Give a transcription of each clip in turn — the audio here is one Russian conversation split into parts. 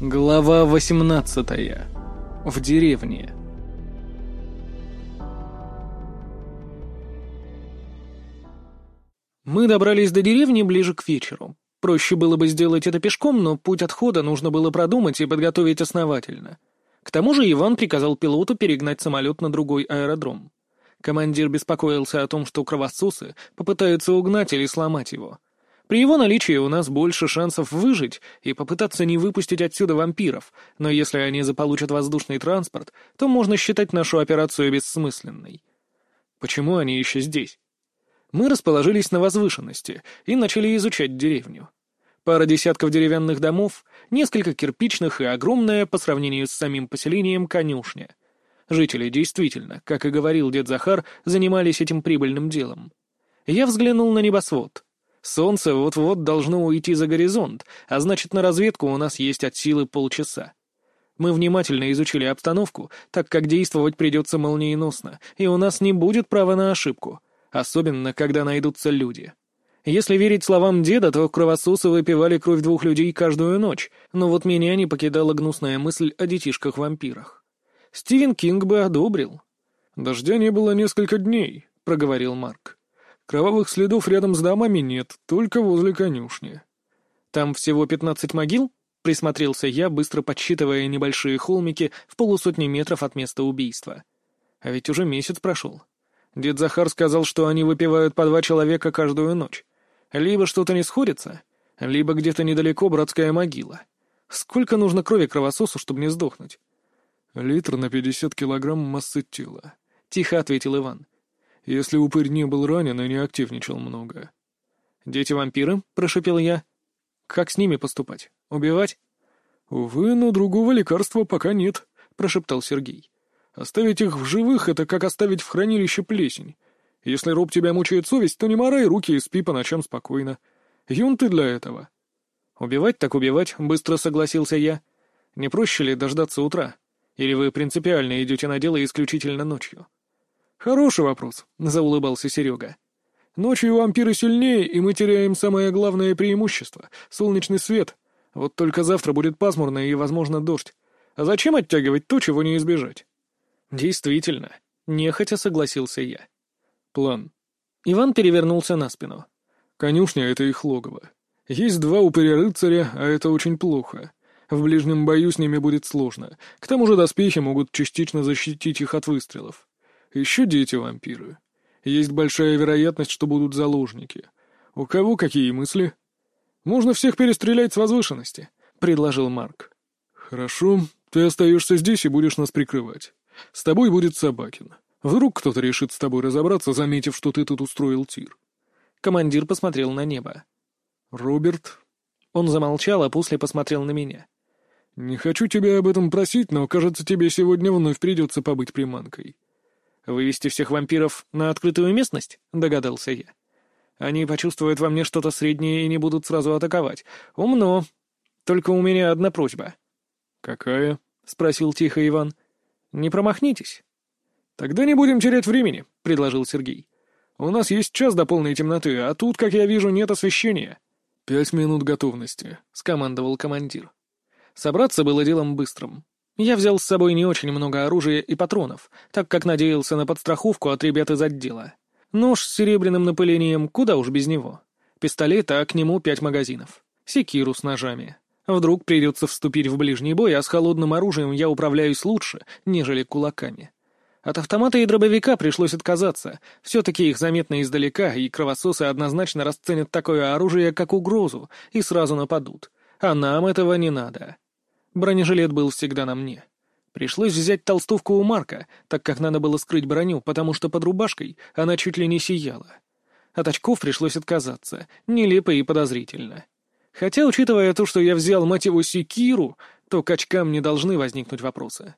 Глава 18. В деревне. Мы добрались до деревни ближе к вечеру. Проще было бы сделать это пешком, но путь отхода нужно было продумать и подготовить основательно. К тому же Иван приказал пилоту перегнать самолет на другой аэродром. Командир беспокоился о том, что кровососы попытаются угнать или сломать его — при его наличии у нас больше шансов выжить и попытаться не выпустить отсюда вампиров, но если они заполучат воздушный транспорт, то можно считать нашу операцию бессмысленной. Почему они еще здесь? Мы расположились на возвышенности и начали изучать деревню. Пара десятков деревянных домов, несколько кирпичных и огромная по сравнению с самим поселением конюшня. Жители действительно, как и говорил дед Захар, занимались этим прибыльным делом. Я взглянул на небосвод — Солнце вот-вот должно уйти за горизонт, а значит, на разведку у нас есть от силы полчаса. Мы внимательно изучили обстановку, так как действовать придется молниеносно, и у нас не будет права на ошибку, особенно когда найдутся люди. Если верить словам деда, то кровососы выпивали кровь двух людей каждую ночь, но вот меня не покидала гнусная мысль о детишках-вампирах. Стивен Кинг бы одобрил. «Дождя не было несколько дней», — проговорил Марк. Кровавых следов рядом с домами нет, только возле конюшни. Там всего пятнадцать могил? Присмотрелся я, быстро подсчитывая небольшие холмики в полусотни метров от места убийства. А ведь уже месяц прошел. Дед Захар сказал, что они выпивают по два человека каждую ночь. Либо что-то не сходится, либо где-то недалеко братская могила. Сколько нужно крови кровососу, чтобы не сдохнуть? «Литр на пятьдесят килограмм массы тела», — тихо ответил Иван если упырь не был ранен и не активничал много. «Дети-вампиры?» — прошепел я. «Как с ними поступать? Убивать?» «Увы, но другого лекарства пока нет», — прошептал Сергей. «Оставить их в живых — это как оставить в хранилище плесень. Если роб тебя мучает совесть, то не морай руки и спи по ночам спокойно. Юн ты для этого». «Убивать так убивать», — быстро согласился я. «Не проще ли дождаться утра? Или вы принципиально идете на дело исключительно ночью?» «Хороший вопрос», — заулыбался Серега. «Ночью вампиры сильнее, и мы теряем самое главное преимущество — солнечный свет. Вот только завтра будет пасмурно и, возможно, дождь. А зачем оттягивать то, чего не избежать?» «Действительно», — нехотя согласился я. «План». Иван перевернулся на спину. «Конюшня — это их логово. Есть два упыря-рыцаря, а это очень плохо. В ближнем бою с ними будет сложно. К тому же доспехи могут частично защитить их от выстрелов. Еще дети-вампиры. Есть большая вероятность, что будут заложники. У кого какие мысли? Можно всех перестрелять с возвышенности, — предложил Марк. Хорошо, ты остаешься здесь и будешь нас прикрывать. С тобой будет Собакин. Вдруг кто-то решит с тобой разобраться, заметив, что ты тут устроил тир. Командир посмотрел на небо. «Роберт?» Он замолчал, а после посмотрел на меня. «Не хочу тебя об этом просить, но, кажется, тебе сегодня вновь придется побыть приманкой. «Вывести всех вампиров на открытую местность?» — догадался я. «Они почувствуют во мне что-то среднее и не будут сразу атаковать. Умно. Только у меня одна просьба». «Какая?» — спросил тихо Иван. «Не промахнитесь». «Тогда не будем терять времени», — предложил Сергей. «У нас есть час до полной темноты, а тут, как я вижу, нет освещения». «Пять минут готовности», — скомандовал командир. Собраться было делом быстрым. Я взял с собой не очень много оружия и патронов, так как надеялся на подстраховку от ребят из отдела. Нож с серебряным напылением, куда уж без него. Пистолет, а к нему пять магазинов. Секиру с ножами. Вдруг придется вступить в ближний бой, а с холодным оружием я управляюсь лучше, нежели кулаками. От автомата и дробовика пришлось отказаться. Все-таки их заметно издалека, и кровососы однозначно расценят такое оружие как угрозу и сразу нападут. А нам этого не надо. Бронежилет был всегда на мне. Пришлось взять толстовку у Марка, так как надо было скрыть броню, потому что под рубашкой она чуть ли не сияла. От очков пришлось отказаться, нелепо и подозрительно. Хотя, учитывая то, что я взял, мать его, секиру, то к очкам не должны возникнуть вопросы.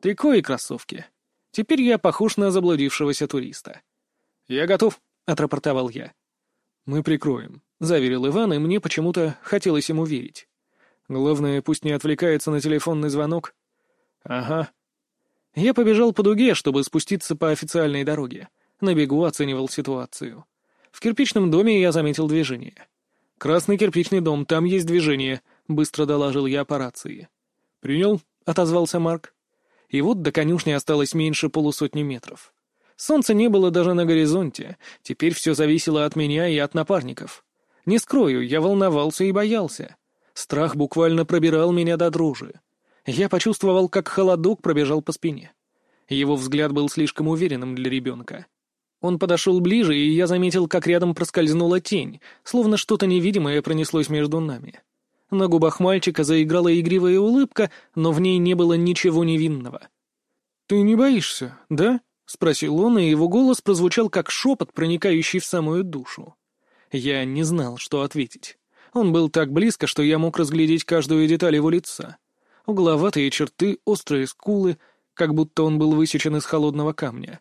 Трико и кроссовки. Теперь я похож на заблудившегося туриста. «Я готов», — отрапортовал я. «Мы прикроем», — заверил Иван, и мне почему-то хотелось ему верить. Главное, пусть не отвлекается на телефонный звонок. Ага. Я побежал по дуге, чтобы спуститься по официальной дороге. На бегу оценивал ситуацию. В кирпичном доме я заметил движение. «Красный кирпичный дом, там есть движение», — быстро доложил я по рации. «Принял», — отозвался Марк. И вот до конюшни осталось меньше полусотни метров. Солнца не было даже на горизонте, теперь все зависело от меня и от напарников. Не скрою, я волновался и боялся. Страх буквально пробирал меня до дрожи. Я почувствовал, как холодок пробежал по спине. Его взгляд был слишком уверенным для ребенка. Он подошел ближе, и я заметил, как рядом проскользнула тень, словно что-то невидимое пронеслось между нами. На губах мальчика заиграла игривая улыбка, но в ней не было ничего невинного. «Ты не боишься, да?» — спросил он, и его голос прозвучал как шепот, проникающий в самую душу. Я не знал, что ответить. Он был так близко, что я мог разглядеть каждую деталь его лица. Угловатые черты, острые скулы, как будто он был высечен из холодного камня.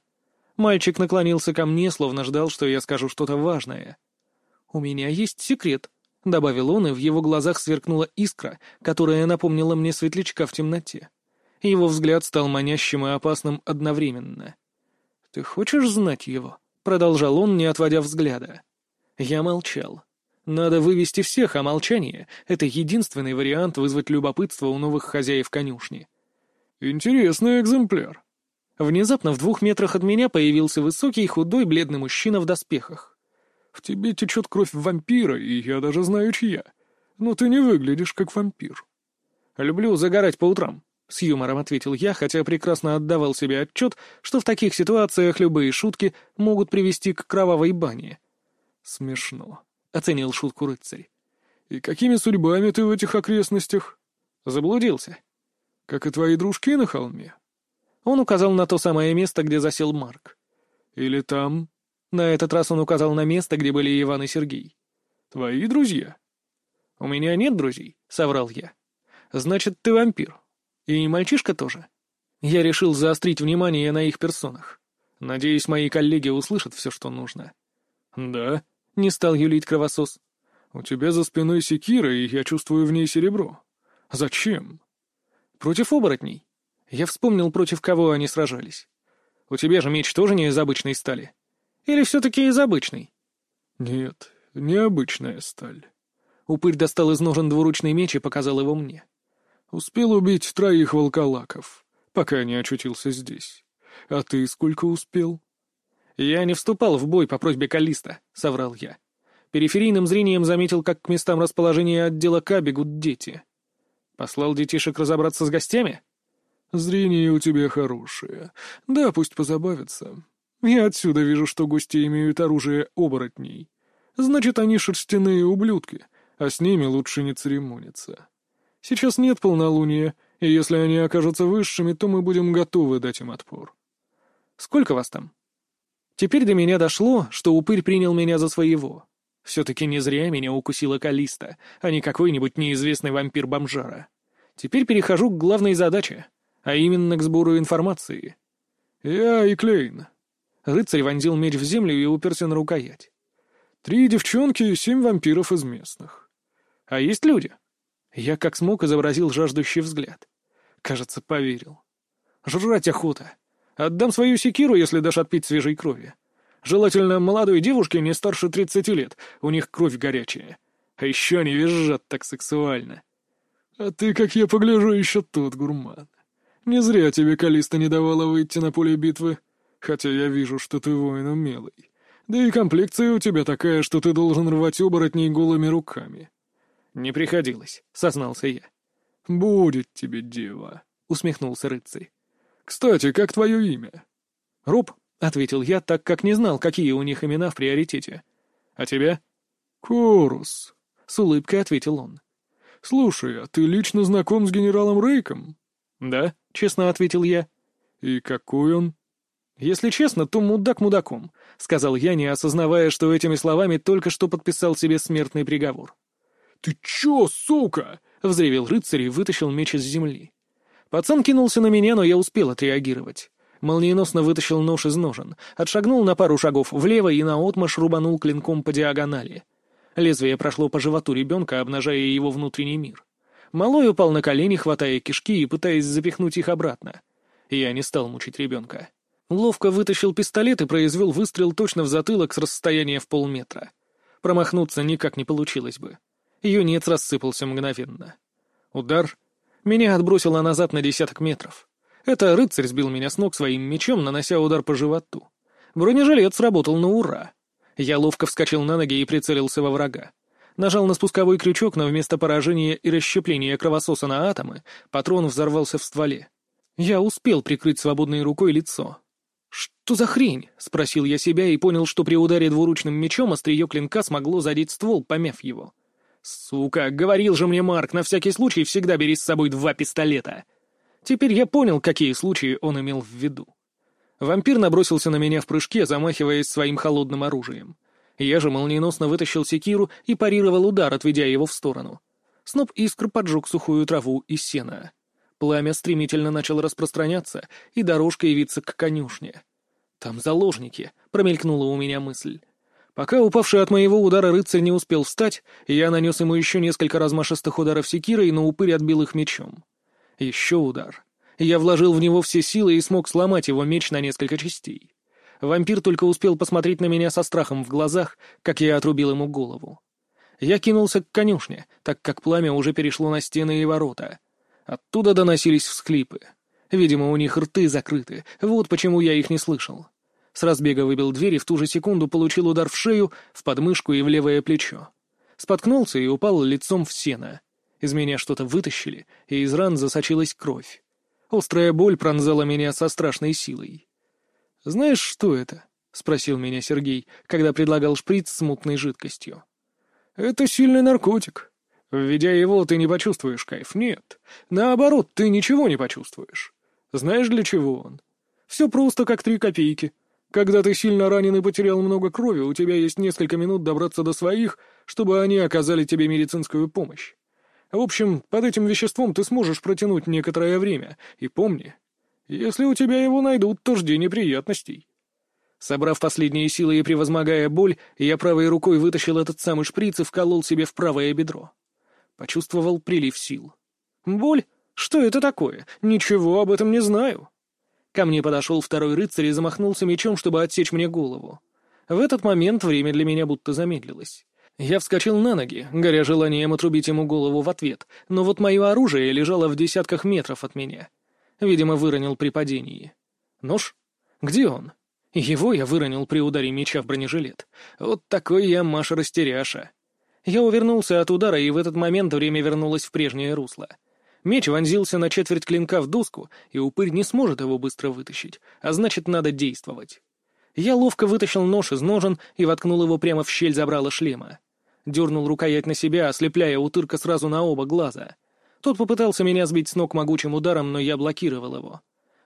Мальчик наклонился ко мне, словно ждал, что я скажу что-то важное. «У меня есть секрет», — добавил он, и в его глазах сверкнула искра, которая напомнила мне светлячка в темноте. Его взгляд стал манящим и опасным одновременно. «Ты хочешь знать его?» — продолжал он, не отводя взгляда. Я молчал. Надо вывести всех, а молчание — это единственный вариант вызвать любопытство у новых хозяев конюшни. «Интересный экземпляр». Внезапно в двух метрах от меня появился высокий, худой, бледный мужчина в доспехах. «В тебе течет кровь вампира, и я даже знаю, чья. Но ты не выглядишь как вампир». «Люблю загорать по утрам», — с юмором ответил я, хотя прекрасно отдавал себе отчет, что в таких ситуациях любые шутки могут привести к кровавой бане. «Смешно», — оценил шутку рыцарь. «И какими судьбами ты в этих окрестностях?» «Заблудился». «Как и твои дружки на холме?» Он указал на то самое место, где засел Марк. «Или там?» На этот раз он указал на место, где были Иван и Сергей. «Твои друзья?» «У меня нет друзей», — соврал я. «Значит, ты вампир. И мальчишка тоже». Я решил заострить внимание на их персонах. Надеюсь, мои коллеги услышат все, что нужно. «Да», — не стал юлить кровосос. «У тебя за спиной секира, и я чувствую в ней серебро. Зачем?» «Против оборотней. Я вспомнил, против кого они сражались. У тебя же меч тоже не из обычной стали. Или все-таки из обычной?» «Нет, необычная сталь». Упырь достал из ножен двуручный меч и показал его мне. «Успел убить троих волколаков, пока не очутился здесь. А ты сколько успел?» «Я не вступал в бой по просьбе Калиста», — соврал я. Периферийным зрением заметил, как к местам расположения отдела К бегут дети. «Послал детишек разобраться с гостями?» «Зрение у тебя хорошее. Да, пусть позабавятся. Я отсюда вижу, что гости имеют оружие оборотней. Значит, они шерстяные ублюдки, а с ними лучше не церемониться. Сейчас нет полнолуния, и если они окажутся высшими, то мы будем готовы дать им отпор». «Сколько вас там?» Теперь до меня дошло, что упырь принял меня за своего. Все-таки не зря меня укусила Калиста, а не какой-нибудь неизвестный вампир-бомжара. Теперь перехожу к главной задаче, а именно к сбору информации. «Я и Клейн». Рыцарь вонзил меч в землю и уперся на рукоять. «Три девчонки и семь вампиров из местных». «А есть люди?» Я как смог изобразил жаждущий взгляд. Кажется, поверил. «Жрать охота. Отдам свою секиру, если дашь отпить свежей крови. Желательно молодой девушке не старше тридцати лет, у них кровь горячая. А еще они визжат так сексуально. А ты, как я погляжу, еще тот гурман. Не зря тебе Калиста не давала выйти на поле битвы, хотя я вижу, что ты воин умелый. Да и комплекция у тебя такая, что ты должен рвать оборотней голыми руками. «Не приходилось», — сознался я. «Будет тебе дева», — усмехнулся рыцарь. «Кстати, как твое имя?» «Роб», — ответил я, так как не знал, какие у них имена в приоритете. «А тебя?» «Корус», — с улыбкой ответил он. «Слушай, а ты лично знаком с генералом Рейком?» «Да», — честно ответил я. «И какой он?» «Если честно, то мудак мудаком», — сказал я, не осознавая, что этими словами только что подписал себе смертный приговор. «Ты чё, сука?» — взревел рыцарь и вытащил меч из земли. Пацан кинулся на меня, но я успел отреагировать. Молниеносно вытащил нож из ножен, отшагнул на пару шагов влево и наотмашь рубанул клинком по диагонали. Лезвие прошло по животу ребенка, обнажая его внутренний мир. Малой упал на колени, хватая кишки и пытаясь запихнуть их обратно. Я не стал мучить ребенка. Ловко вытащил пистолет и произвел выстрел точно в затылок с расстояния в полметра. Промахнуться никак не получилось бы. Юнец рассыпался мгновенно. Удар, Меня отбросило назад на десяток метров. Это рыцарь сбил меня с ног своим мечом, нанося удар по животу. Бронежилет сработал на ура. Я ловко вскочил на ноги и прицелился во врага. Нажал на спусковой крючок, но вместо поражения и расщепления кровососа на атомы, патрон взорвался в стволе. Я успел прикрыть свободной рукой лицо. «Что за хрень?» — спросил я себя и понял, что при ударе двуручным мечом острие клинка смогло задеть ствол, помяв его. «Сука, говорил же мне Марк, на всякий случай всегда бери с собой два пистолета!» Теперь я понял, какие случаи он имел в виду. Вампир набросился на меня в прыжке, замахиваясь своим холодным оружием. Я же молниеносно вытащил секиру и парировал удар, отведя его в сторону. Сноп искр поджег сухую траву и сена. Пламя стремительно начало распространяться, и дорожка явиться к конюшне. «Там заложники», — промелькнула у меня мысль. Пока упавший от моего удара рыцарь не успел встать, я нанес ему еще несколько размашистых ударов секирой, но упырь отбил их мечом. Еще удар. Я вложил в него все силы и смог сломать его меч на несколько частей. Вампир только успел посмотреть на меня со страхом в глазах, как я отрубил ему голову. Я кинулся к конюшне, так как пламя уже перешло на стены и ворота. Оттуда доносились всхлипы. Видимо, у них рты закрыты, вот почему я их не слышал. С разбега выбил дверь и в ту же секунду получил удар в шею, в подмышку и в левое плечо. Споткнулся и упал лицом в сено. Из меня что-то вытащили, и из ран засочилась кровь. Острая боль пронзала меня со страшной силой. «Знаешь, что это?» — спросил меня Сергей, когда предлагал шприц с мутной жидкостью. «Это сильный наркотик. Введя его, ты не почувствуешь кайф. Нет. Наоборот, ты ничего не почувствуешь. Знаешь, для чего он? Все просто как три копейки. Когда ты сильно ранен и потерял много крови, у тебя есть несколько минут добраться до своих, чтобы они оказали тебе медицинскую помощь. В общем, под этим веществом ты сможешь протянуть некоторое время. И помни, если у тебя его найдут, то жди неприятностей. Собрав последние силы и превозмогая боль, я правой рукой вытащил этот самый шприц и вколол себе в правое бедро. Почувствовал прилив сил. Боль? Что это такое? Ничего об этом не знаю. Ко мне подошел второй рыцарь и замахнулся мечом, чтобы отсечь мне голову. В этот момент время для меня будто замедлилось. Я вскочил на ноги, горя желанием отрубить ему голову в ответ, но вот мое оружие лежало в десятках метров от меня. Видимо, выронил при падении. Нож? Где он? Его я выронил при ударе меча в бронежилет. Вот такой я Маша-растеряша. Я увернулся от удара, и в этот момент время вернулось в прежнее русло. Меч вонзился на четверть клинка в доску, и упырь не сможет его быстро вытащить, а значит, надо действовать. Я ловко вытащил нож из ножен и воткнул его прямо в щель забрала шлема. Дернул рукоять на себя, ослепляя утырка сразу на оба глаза. Тот попытался меня сбить с ног могучим ударом, но я блокировал его.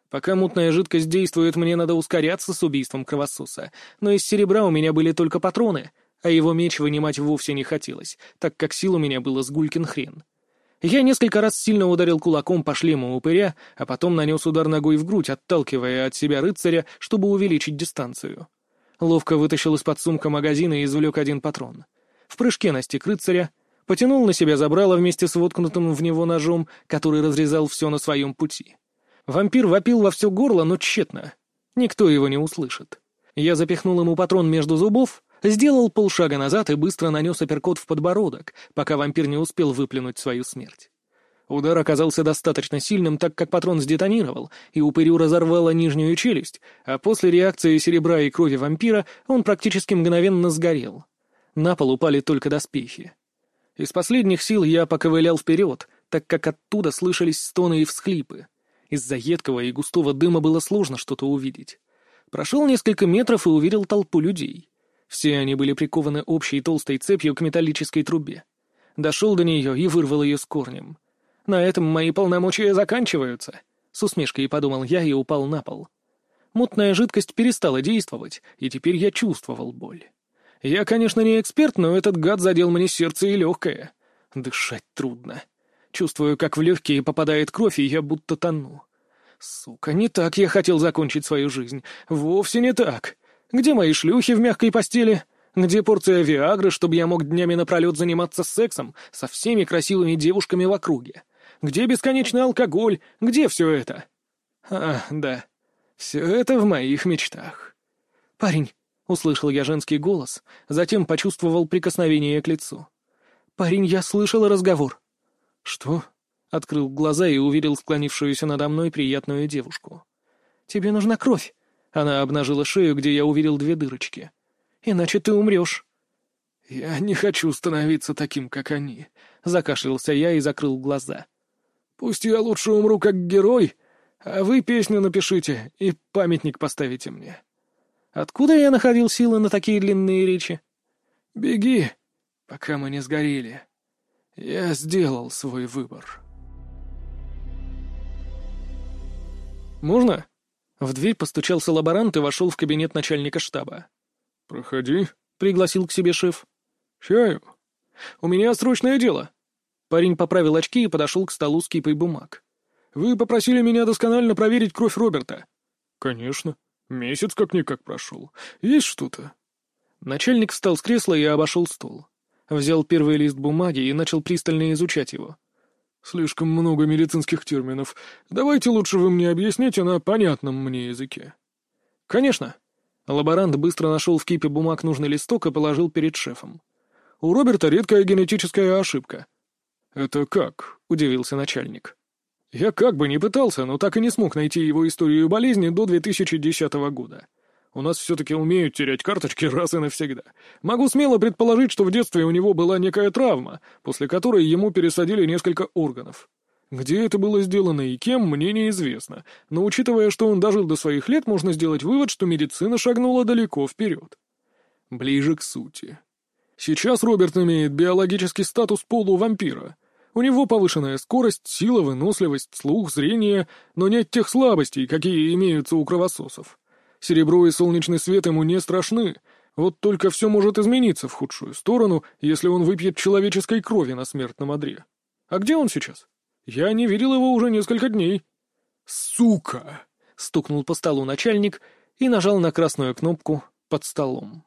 Пока мутная жидкость действует, мне надо ускоряться с убийством кровососа, но из серебра у меня были только патроны, а его меч вынимать вовсе не хотелось, так как сил у меня было с гулькин хрен. Я несколько раз сильно ударил кулаком по шлему упыря, а потом нанес удар ногой в грудь, отталкивая от себя рыцаря, чтобы увеличить дистанцию. Ловко вытащил из-под сумка магазина и извлек один патрон. В прыжке настиг рыцаря, потянул на себя забрало вместе с воткнутым в него ножом, который разрезал все на своем пути. Вампир вопил во все горло, но тщетно. Никто его не услышит. Я запихнул ему патрон между зубов, Сделал полшага назад и быстро нанес апперкот в подбородок, пока вампир не успел выплюнуть свою смерть. Удар оказался достаточно сильным, так как патрон сдетонировал, и упырю разорвало нижнюю челюсть, а после реакции серебра и крови вампира он практически мгновенно сгорел. На пол упали только доспехи. Из последних сил я поковылял вперед, так как оттуда слышались стоны и всхлипы. Из-за едкого и густого дыма было сложно что-то увидеть. Прошел несколько метров и увидел толпу людей. Все они были прикованы общей толстой цепью к металлической трубе. Дошел до нее и вырвал ее с корнем. На этом мои полномочия заканчиваются. С усмешкой подумал я и упал на пол. Мутная жидкость перестала действовать, и теперь я чувствовал боль. Я, конечно, не эксперт, но этот гад задел мне сердце и легкое. Дышать трудно. Чувствую, как в легкие попадает кровь, и я будто тону. Сука, не так я хотел закончить свою жизнь. Вовсе не так. Где мои шлюхи в мягкой постели? Где порция Виагры, чтобы я мог днями напролет заниматься сексом со всеми красивыми девушками в округе? Где бесконечный алкоголь? Где все это? А, да, все это в моих мечтах. «Парень», — услышал я женский голос, затем почувствовал прикосновение к лицу. «Парень, я слышал разговор». «Что? Открыл глаза и увидел склонившуюся надо мной приятную девушку. «Тебе нужна кровь!» Она обнажила шею, где я увидел две дырочки. «Иначе ты умрешь!» «Я не хочу становиться таким, как они», — закашлялся я и закрыл глаза. «Пусть я лучше умру как герой, а вы песню напишите и памятник поставите мне». «Откуда я находил силы на такие длинные речи?» «Беги, пока мы не сгорели. Я сделал свой выбор». «Можно?» В дверь постучался лаборант и вошел в кабинет начальника штаба. «Проходи», — пригласил к себе шеф. «Чаю?» «У меня срочное дело». Парень поправил очки и подошел к столу с кипой бумаг. «Вы попросили меня досконально проверить кровь Роберта». «Конечно. Месяц как-никак прошел. Есть что-то?» Начальник встал с кресла и обошел стол. Взял первый лист бумаги и начал пристально изучать его. «Слишком много медицинских терминов. Давайте лучше вы мне объясните на понятном мне языке». «Конечно». Лаборант быстро нашел в кипе бумаг нужный листок и положил перед шефом. «У Роберта редкая генетическая ошибка». «Это как?» — удивился начальник. «Я как бы не пытался, но так и не смог найти его историю болезни до 2010 года. У нас все-таки умеют терять карточки раз и навсегда. Могу смело предположить, что в детстве у него была некая травма, после которой ему пересадили несколько органов. Где это было сделано и кем, мне неизвестно, но учитывая, что он дожил до своих лет, можно сделать вывод, что медицина шагнула далеко вперед. Ближе к сути. Сейчас Роберт имеет биологический статус полувампира. У него повышенная скорость, сила, выносливость, слух, зрение, но нет тех слабостей, какие имеются у кровососов. Серебро и солнечный свет ему не страшны. Вот только все может измениться в худшую сторону, если он выпьет человеческой крови на смертном одре. А где он сейчас? Я не видел его уже несколько дней. «Сука!» — стукнул по столу начальник и нажал на красную кнопку под столом.